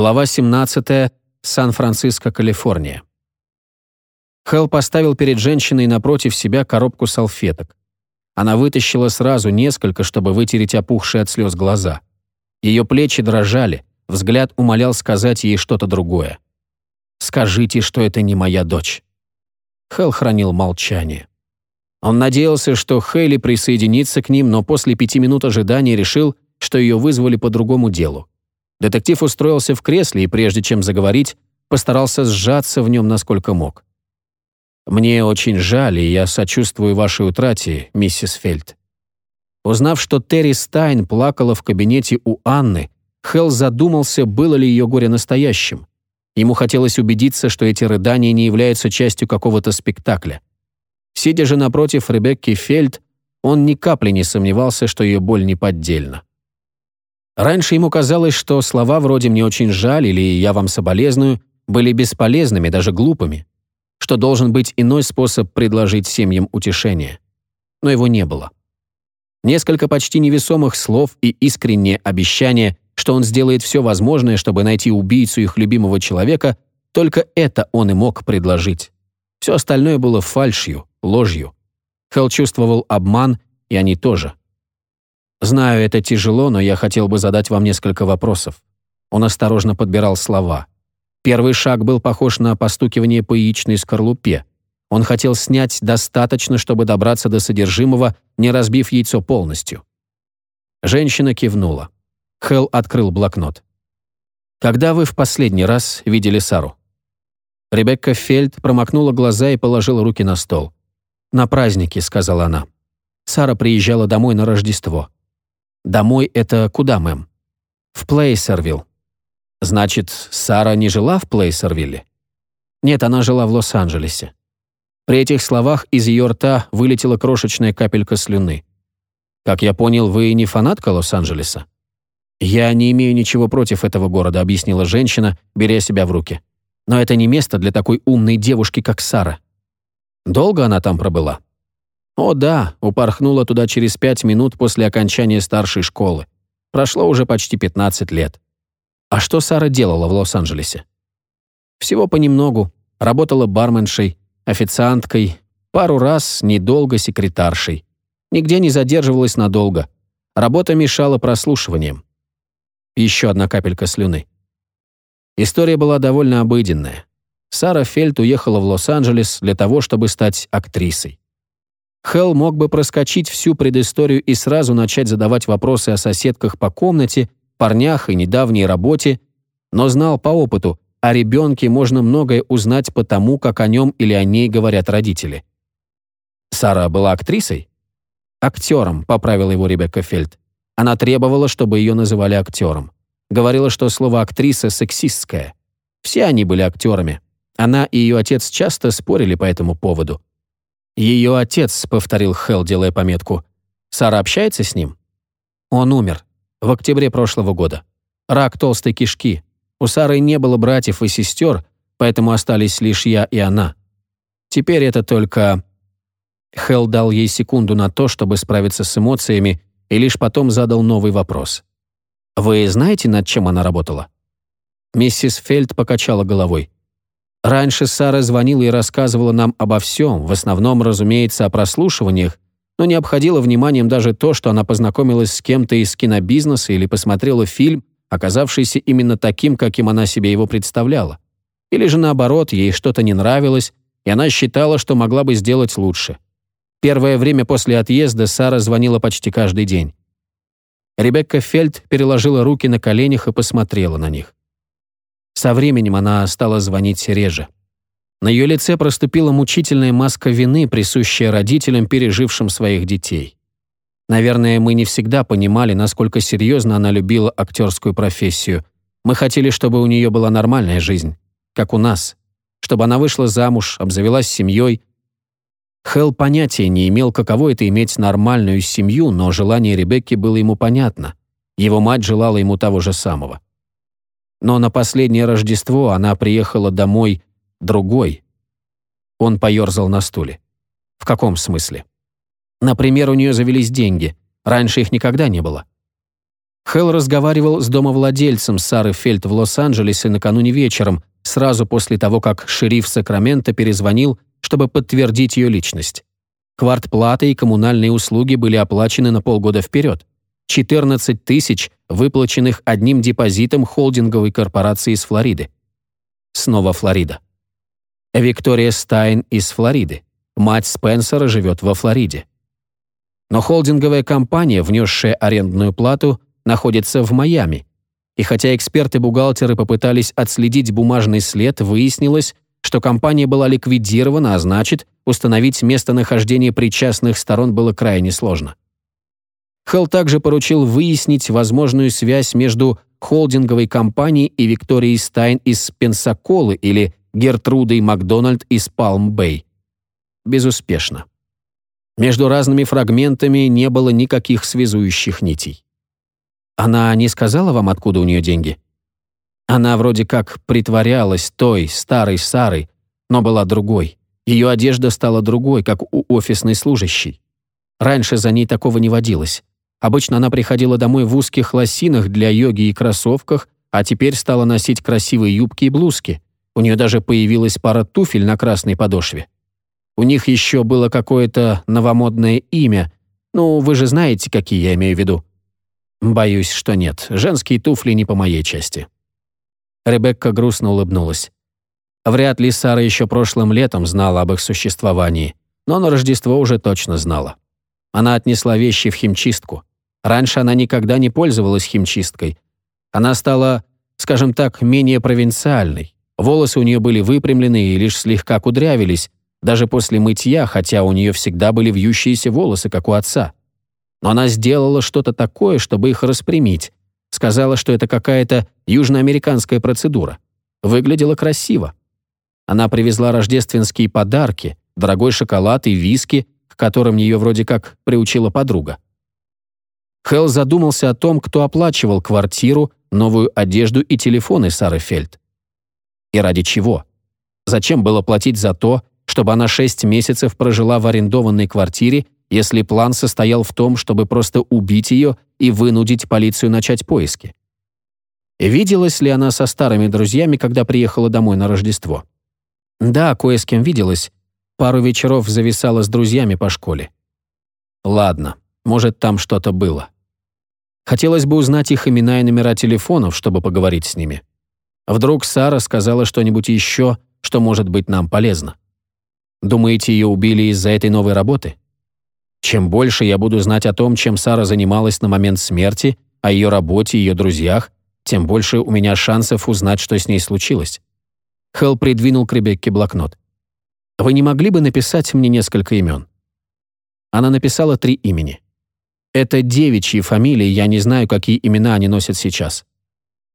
Глава 17. Сан-Франциско, Калифорния. Хелл поставил перед женщиной напротив себя коробку салфеток. Она вытащила сразу несколько, чтобы вытереть опухшие от слез глаза. Ее плечи дрожали, взгляд умолял сказать ей что-то другое. «Скажите, что это не моя дочь». Хелл хранил молчание. Он надеялся, что Хейли присоединится к ним, но после пяти минут ожидания решил, что ее вызвали по другому делу. Детектив устроился в кресле и, прежде чем заговорить, постарался сжаться в нем насколько мог. «Мне очень жаль, и я сочувствую вашей утрате, миссис Фельд». Узнав, что Терри Стайн плакала в кабинете у Анны, Хелл задумался, было ли ее горе настоящим. Ему хотелось убедиться, что эти рыдания не являются частью какого-то спектакля. Сидя же напротив Ребекки Фельд, он ни капли не сомневался, что ее боль неподдельна. Раньше ему казалось, что слова вроде «мне очень жаль» или «я вам соболезную» были бесполезными, даже глупыми, что должен быть иной способ предложить семьям утешение. Но его не было. Несколько почти невесомых слов и искреннее обещание, что он сделает все возможное, чтобы найти убийцу их любимого человека, только это он и мог предложить. Все остальное было фальшью, ложью. Хелл чувствовал обман, и они тоже. «Знаю, это тяжело, но я хотел бы задать вам несколько вопросов». Он осторожно подбирал слова. Первый шаг был похож на постукивание по яичной скорлупе. Он хотел снять достаточно, чтобы добраться до содержимого, не разбив яйцо полностью. Женщина кивнула. Хелл открыл блокнот. «Когда вы в последний раз видели Сару?» Ребекка Фельд промокнула глаза и положила руки на стол. «На празднике», — сказала она. Сара приезжала домой на Рождество. «Домой — это куда, мэм?» «В Плейсервилл». «Значит, Сара не жила в Плейсервилле?» «Нет, она жила в Лос-Анджелесе». При этих словах из ее рта вылетела крошечная капелька слюны. «Как я понял, вы не фанатка Лос-Анджелеса?» «Я не имею ничего против этого города», — объяснила женщина, беря себя в руки. «Но это не место для такой умной девушки, как Сара». «Долго она там пробыла?» «О да, упорхнула туда через пять минут после окончания старшей школы. Прошло уже почти 15 лет». «А что Сара делала в Лос-Анджелесе?» «Всего понемногу. Работала барменшей, официанткой, пару раз недолго секретаршей. Нигде не задерживалась надолго. Работа мешала прослушиванием. Еще одна капелька слюны. История была довольно обыденная. Сара Фельд уехала в Лос-Анджелес для того, чтобы стать актрисой. Хелл мог бы проскочить всю предысторию и сразу начать задавать вопросы о соседках по комнате, парнях и недавней работе, но знал по опыту, о ребенке можно многое узнать по тому, как о нем или о ней говорят родители. Сара была актрисой? Актером, поправила его Ребекка Фельд. Она требовала, чтобы ее называли актером. Говорила, что слово «актриса» сексистское. Все они были актерами. Она и ее отец часто спорили по этому поводу. «Ее отец», — повторил Хелл, делая пометку. «Сара общается с ним?» «Он умер. В октябре прошлого года. Рак толстой кишки. У Сары не было братьев и сестер, поэтому остались лишь я и она. Теперь это только...» Хелл дал ей секунду на то, чтобы справиться с эмоциями, и лишь потом задал новый вопрос. «Вы знаете, над чем она работала?» Миссис Фельд покачала головой. «Раньше Сара звонила и рассказывала нам обо всем, в основном, разумеется, о прослушиваниях, но не обходила вниманием даже то, что она познакомилась с кем-то из кинобизнеса или посмотрела фильм, оказавшийся именно таким, каким она себе его представляла. Или же наоборот, ей что-то не нравилось, и она считала, что могла бы сделать лучше. Первое время после отъезда Сара звонила почти каждый день. Ребекка Фельд переложила руки на коленях и посмотрела на них. Со временем она стала звонить реже. На ее лице проступила мучительная маска вины, присущая родителям, пережившим своих детей. Наверное, мы не всегда понимали, насколько серьезно она любила актерскую профессию. Мы хотели, чтобы у нее была нормальная жизнь, как у нас. Чтобы она вышла замуж, обзавелась семьей, Хелл понятия не имел, каково это иметь нормальную семью, но желание Ребекки было ему понятно. Его мать желала ему того же самого. Но на последнее Рождество она приехала домой другой. Он поерзал на стуле. В каком смысле? Например, у нее завелись деньги. Раньше их никогда не было. Хелл разговаривал с домовладельцем Сары Фельд в Лос-Анджелесе накануне вечером, сразу после того, как шериф Сакрамента перезвонил, чтобы подтвердить ее личность. Квартплата и коммунальные услуги были оплачены на полгода вперед. 14 тысяч, выплаченных одним депозитом холдинговой корпорации из Флориды. Снова Флорида. Виктория Стайн из Флориды. Мать Спенсера живет во Флориде. Но холдинговая компания, внесшая арендную плату, находится в Майами. И хотя эксперты-бухгалтеры попытались отследить бумажный след, выяснилось, что компания была ликвидирована, а значит, установить местонахождение причастных сторон было крайне сложно. Хелл также поручил выяснить возможную связь между холдинговой компанией и Викторией Стайн из Пенсаколы или Гертрудой Макдональд из Палм-Бэй. Безуспешно. Между разными фрагментами не было никаких связующих нитей. Она не сказала вам, откуда у нее деньги? Она вроде как притворялась той, старой Сарой, но была другой. Ее одежда стала другой, как у офисной служащей. Раньше за ней такого не водилось. Обычно она приходила домой в узких лосинах для йоги и кроссовках, а теперь стала носить красивые юбки и блузки. У нее даже появилась пара туфель на красной подошве. У них еще было какое-то новомодное имя. Ну, вы же знаете, какие я имею в виду. Боюсь, что нет. Женские туфли не по моей части. Ребекка грустно улыбнулась. Вряд ли Сара еще прошлым летом знала об их существовании, но на Рождество уже точно знала. Она отнесла вещи в химчистку. Раньше она никогда не пользовалась химчисткой. Она стала, скажем так, менее провинциальной. Волосы у нее были выпрямлены и лишь слегка кудрявились, даже после мытья, хотя у нее всегда были вьющиеся волосы, как у отца. Но она сделала что-то такое, чтобы их распрямить. Сказала, что это какая-то южноамериканская процедура. Выглядела красиво. Она привезла рождественские подарки, дорогой шоколад и виски, к которым ее вроде как приучила подруга. Хелл задумался о том, кто оплачивал квартиру, новую одежду и телефоны Сары Фельд. И ради чего? Зачем было платить за то, чтобы она шесть месяцев прожила в арендованной квартире, если план состоял в том, чтобы просто убить ее и вынудить полицию начать поиски? Виделась ли она со старыми друзьями, когда приехала домой на Рождество? Да, кое с кем виделась. Пару вечеров зависала с друзьями по школе. Ладно, может, там что-то было. Хотелось бы узнать их имена и номера телефонов, чтобы поговорить с ними. Вдруг Сара сказала что-нибудь еще, что может быть нам полезно. Думаете, ее убили из-за этой новой работы? Чем больше я буду знать о том, чем Сара занималась на момент смерти, о ее работе и ее друзьях, тем больше у меня шансов узнать, что с ней случилось. Хелл придвинул к Ребекке блокнот. «Вы не могли бы написать мне несколько имен?» Она написала три имени. Это девичьи фамилии, я не знаю, какие имена они носят сейчас.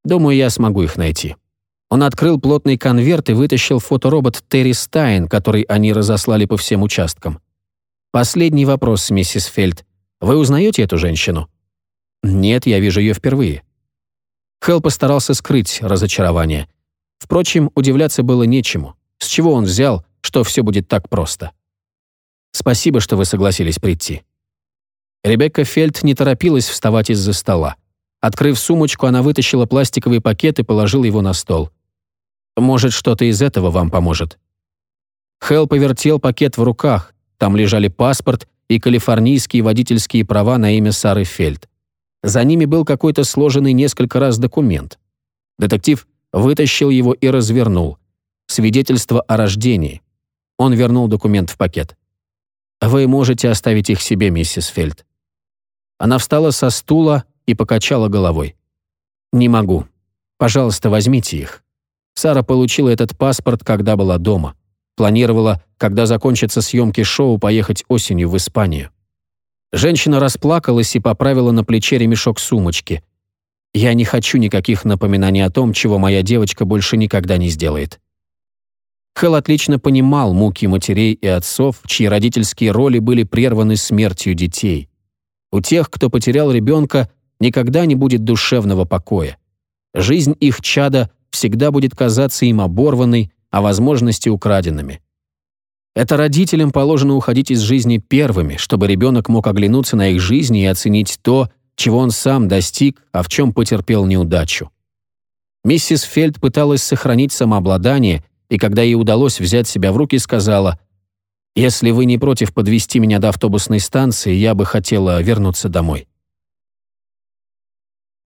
Думаю, я смогу их найти. Он открыл плотный конверт и вытащил фоторобот Терри Стайн, который они разослали по всем участкам. Последний вопрос, миссис Фельд. Вы узнаете эту женщину? Нет, я вижу ее впервые. Хелл постарался скрыть разочарование. Впрочем, удивляться было нечему. С чего он взял, что все будет так просто? Спасибо, что вы согласились прийти. Ребекка Фельд не торопилась вставать из-за стола. Открыв сумочку, она вытащила пластиковый пакет и положила его на стол. «Может, что-то из этого вам поможет?» Хелл повертел пакет в руках. Там лежали паспорт и калифорнийские водительские права на имя Сары Фельд. За ними был какой-то сложенный несколько раз документ. Детектив вытащил его и развернул. Свидетельство о рождении. Он вернул документ в пакет. «Вы можете оставить их себе, миссис Фельд. Она встала со стула и покачала головой. «Не могу. Пожалуйста, возьмите их». Сара получила этот паспорт, когда была дома. Планировала, когда закончатся съемки шоу, поехать осенью в Испанию. Женщина расплакалась и поправила на плече ремешок сумочки. «Я не хочу никаких напоминаний о том, чего моя девочка больше никогда не сделает». Хелл отлично понимал муки матерей и отцов, чьи родительские роли были прерваны смертью детей. У тех, кто потерял ребенка, никогда не будет душевного покоя. Жизнь их чада всегда будет казаться им оборванной, а возможности украденными. Это родителям положено уходить из жизни первыми, чтобы ребенок мог оглянуться на их жизни и оценить то, чего он сам достиг, а в чем потерпел неудачу. Миссис Фельд пыталась сохранить самообладание, и когда ей удалось взять себя в руки, сказала, «Если вы не против подвести меня до автобусной станции, я бы хотела вернуться домой».